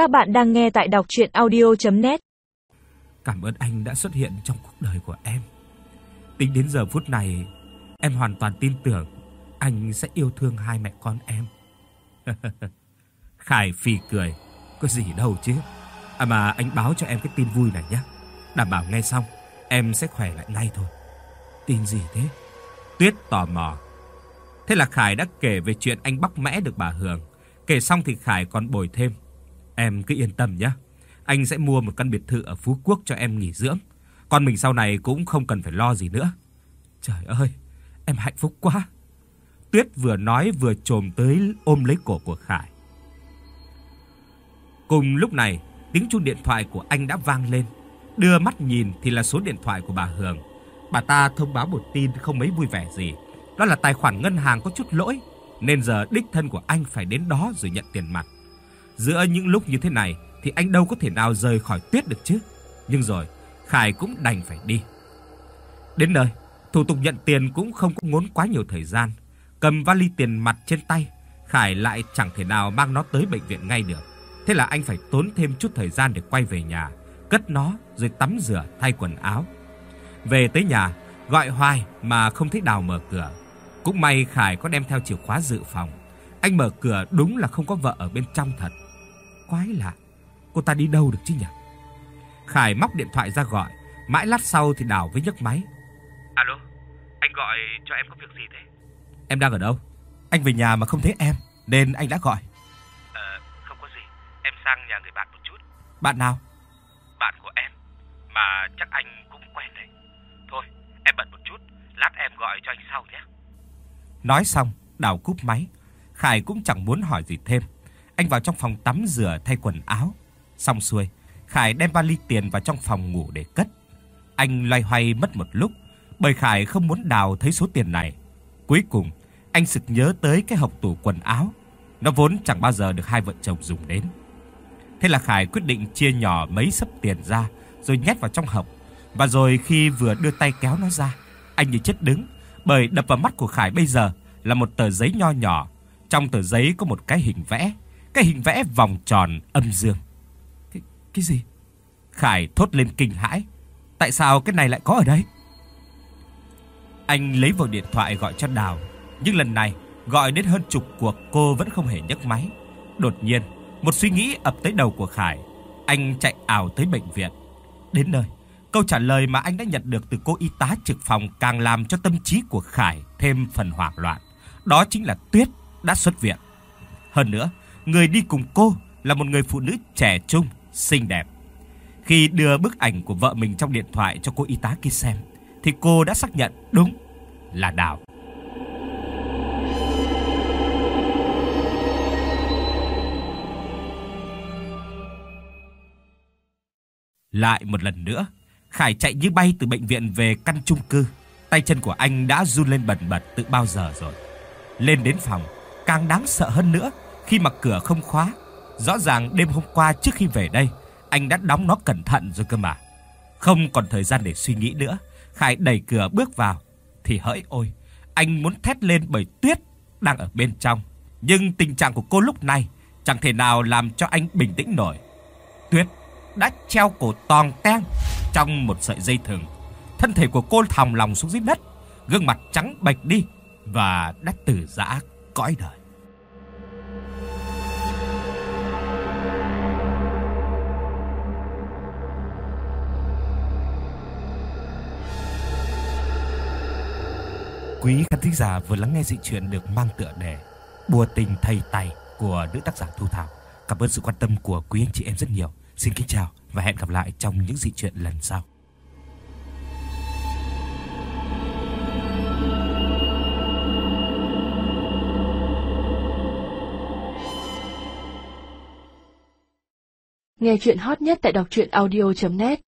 Các bạn đang nghe tại đọc audio net Cảm ơn anh đã xuất hiện trong cuộc đời của em. Tính đến giờ phút này, em hoàn toàn tin tưởng anh sẽ yêu thương hai mẹ con em. Khải phì cười, có gì đâu chứ. À mà anh báo cho em cái tin vui này nhé. Đảm bảo nghe xong, em sẽ khỏe lại ngay thôi. Tin gì thế? Tuyết tò mò. Thế là Khải đã kể về chuyện anh bắt mẽ được bà Hường. Kể xong thì Khải còn bồi thêm. Em cứ yên tâm nhé. Anh sẽ mua một căn biệt thự ở Phú Quốc cho em nghỉ dưỡng. Con mình sau này cũng không cần phải lo gì nữa. Trời ơi, em hạnh phúc quá. Tuyết vừa nói vừa trồm tới ôm lấy cổ của Khải. Cùng lúc này, tiếng chuông điện thoại của anh đã vang lên. Đưa mắt nhìn thì là số điện thoại của bà Hường. Bà ta thông báo một tin không mấy vui vẻ gì. Đó là tài khoản ngân hàng có chút lỗi, nên giờ đích thân của anh phải đến đó rồi nhận tiền mặt. Giữa những lúc như thế này thì anh đâu có thể nào rời khỏi Tuyết được chứ. Nhưng rồi, Khải cũng đành phải đi. Đến nơi, thủ tục nhận tiền cũng không có ngốn quá nhiều thời gian. Cầm vali tiền mặt trên tay, Khải lại chẳng thể nào mang nó tới bệnh viện ngay được. Thế là anh phải tốn thêm chút thời gian để quay về nhà, cất nó rồi tắm rửa thay quần áo. Về tới nhà, gọi hoài mà không thấy Đào mở cửa. Cũng may Khải có đem theo chìa khóa dự phòng. Anh mở cửa đúng là không có vợ ở bên trong thật. Quái lạ, cô ta đi đâu được chứ nhỉ? Khải móc điện thoại ra gọi, mãi lát sau thì Đào với nhấc máy. Alo, anh gọi cho em có việc gì thế? Em đang ở đâu? Anh về nhà mà không thấy em, nên anh đã gọi. Ờ, không có gì, em sang nhà người bạn một chút. Bạn nào? Bạn của em, mà chắc anh cũng quen đấy. Thôi, em bận một chút, lát em gọi cho anh sau nhé. Nói xong, Đào cúp máy. Khải cũng chẳng muốn hỏi gì thêm. Anh vào trong phòng tắm rửa thay quần áo. Xong xuôi, Khải đem vali tiền vào trong phòng ngủ để cất. Anh loay hoay mất một lúc, bởi Khải không muốn Đào thấy số tiền này. Cuối cùng, anh sực nhớ tới cái hộp tủ quần áo. Nó vốn chẳng bao giờ được hai vợ chồng dùng đến. Thế là Khải quyết định chia nhỏ mấy sấp tiền ra rồi nhét vào trong hộp. Và rồi khi vừa đưa tay kéo nó ra, anh như chết đứng, bởi đập vào mắt của Khải bây giờ là một tờ giấy nho nhỏ, trong tờ giấy có một cái hình vẽ, cái hình vẽ vòng tròn âm dương. Cái cái gì? Khải thốt lên kinh hãi. Tại sao cái này lại có ở đây? Anh lấy vào điện thoại gọi cho Đào, nhưng lần này gọi đến hơn chục cuộc cô vẫn không hề nhấc máy. Đột nhiên, một suy nghĩ ập tới đầu của Khải. Anh chạy ảo tới bệnh viện. Đến nơi, câu trả lời mà anh đã nhận được từ cô y tá trực phòng càng làm cho tâm trí của Khải thêm phần hoảng loạn. Đó chính là Tuyết đã xuất viện. Hơn nữa, người đi cùng cô là một người phụ nữ trẻ trung, xinh đẹp. Khi đưa bức ảnh của vợ mình trong điện thoại cho cô y tá kia xem, thì cô đã xác nhận đúng là Đào. Lại một lần nữa, Khải chạy như bay từ bệnh viện về căn chung cư. Tay chân của anh đã run lên bần bật từ bao giờ rồi. Lên đến phòng, càng đáng sợ hơn nữa khi mà cửa không khóa. Rõ ràng đêm hôm qua trước khi về đây, anh đã đóng nó cẩn thận rồi cơ mà. Không còn thời gian để suy nghĩ nữa, Khải đẩy cửa bước vào thì hỡi ôi, anh muốn thét lên bởi Tuyết đang ở bên trong, nhưng tình trạng của cô lúc này chẳng thể nào làm cho anh bình tĩnh nổi. Tuyết đã treo cổ tòng teng trong một sợi dây thừng. Thân thể của cô thòng lòng xuống dưới đất, gương mặt trắng bệch đi và đã từ giã cõi đời. Quý khán thính giả vừa lắng nghe dị truyện được mang tựa đề Bùa tình thầy tài của nữ tác giả Thu Thảo. Cảm ơn sự quan tâm của quý anh chị em rất nhiều. Xin kính chào và hẹn gặp lại trong những dị truyện lần sau. Nghe chuyện hot nhất tại đọc audio net